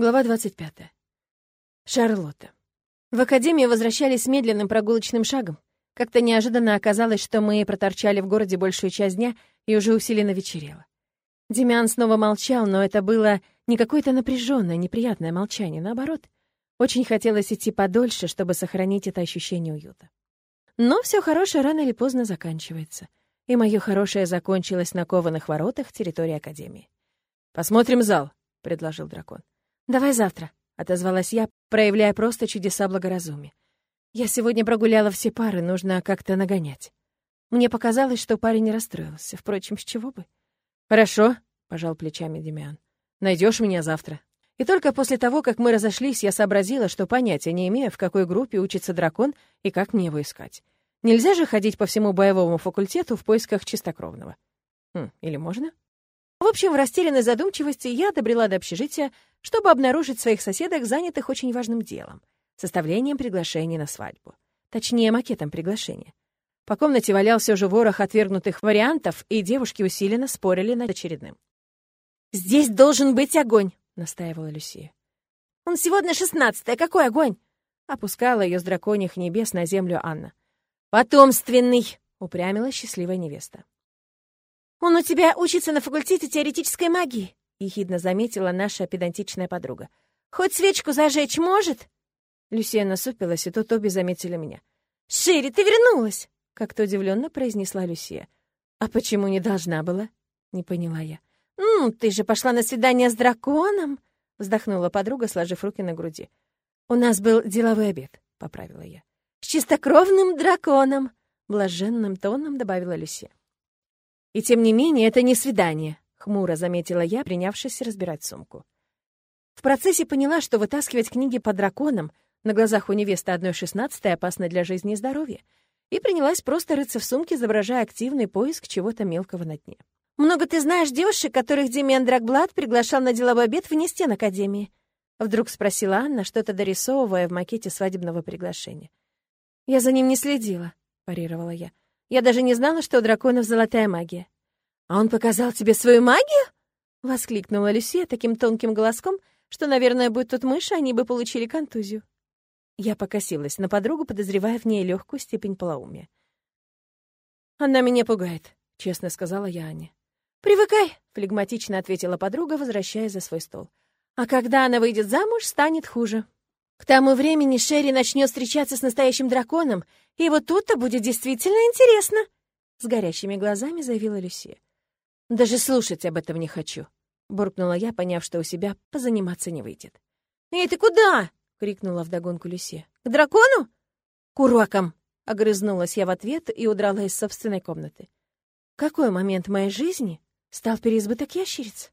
Глава 25. Шарлотта. В академию возвращались медленным прогулочным шагом. Как-то неожиданно оказалось, что мы проторчали в городе большую часть дня и уже усиленно вечерело. Демиан снова молчал, но это было не какое-то напряженное, неприятное молчание, наоборот. Очень хотелось идти подольше, чтобы сохранить это ощущение уюта. Но все хорошее рано или поздно заканчивается. И мое хорошее закончилось на кованых воротах территории Академии. «Посмотрим зал», — предложил дракон. «Давай завтра», — отозвалась я, проявляя просто чудеса благоразумия. «Я сегодня прогуляла все пары, нужно как-то нагонять». Мне показалось, что парень не расстроился. Впрочем, с чего бы? «Хорошо», — пожал плечами Демиан. Найдешь меня завтра». И только после того, как мы разошлись, я сообразила, что понятия не имею, в какой группе учится дракон и как мне его искать. Нельзя же ходить по всему боевому факультету в поисках чистокровного. Хм, или можно? В общем, в растерянной задумчивости я добрела до общежития, чтобы обнаружить своих соседок, занятых очень важным делом — составлением приглашения на свадьбу. Точнее, макетом приглашения. По комнате валялся уже ворох отвергнутых вариантов, и девушки усиленно спорили над очередным. «Здесь должен быть огонь!» — настаивала Люсия. «Он сегодня шестнадцатый, какой огонь?» Опускала ее с драконьих небес на землю Анна. «Потомственный!» — упрямила счастливая невеста. «Он у тебя учится на факультете теоретической магии», — ехидно заметила наша педантичная подруга. «Хоть свечку зажечь может?» Люсия насупилась, и тут обе заметили меня. «Шири, ты вернулась!» — как-то удивленно произнесла Люсия. «А почему не должна была?» — не поняла я. «Ну, ты же пошла на свидание с драконом!» — вздохнула подруга, сложив руки на груди. «У нас был деловой обед», — поправила я. «С чистокровным драконом!» — блаженным тоном добавила Люсия. «И тем не менее, это не свидание», — хмуро заметила я, принявшись разбирать сумку. В процессе поняла, что вытаскивать книги по драконам на глазах у невесты одной шестнадцатой опасно для жизни и здоровья, и принялась просто рыться в сумке, изображая активный поиск чего-то мелкого на дне. «Много ты знаешь девушек, которых Демиан Драгблад приглашал на деловой обед вне стен Академии?» Вдруг спросила Анна, что-то дорисовывая в макете свадебного приглашения. «Я за ним не следила», — парировала я. Я даже не знала, что у драконов золотая магия. «А он показал тебе свою магию?» — воскликнула Люсия таким тонким голоском, что, наверное, будь тут мыши, они бы получили контузию. Я покосилась на подругу, подозревая в ней легкую степень полоумия. «Она меня пугает», — честно сказала я Ане. «Привыкай», — флегматично ответила подруга, возвращаясь за свой стол. «А когда она выйдет замуж, станет хуже». К тому времени Шерри начнет встречаться с настоящим драконом, и вот тут-то будет действительно интересно!» С горящими глазами заявила Люсия. «Даже слушать об этом не хочу», — буркнула я, поняв, что у себя позаниматься не выйдет. «Эй, ты куда?» — крикнула вдогонку Люсия. «К дракону?» «К урокам!» — огрызнулась я в ответ и удрала из собственной комнаты. «Какой момент моей жизни стал переизбыток ящериц?»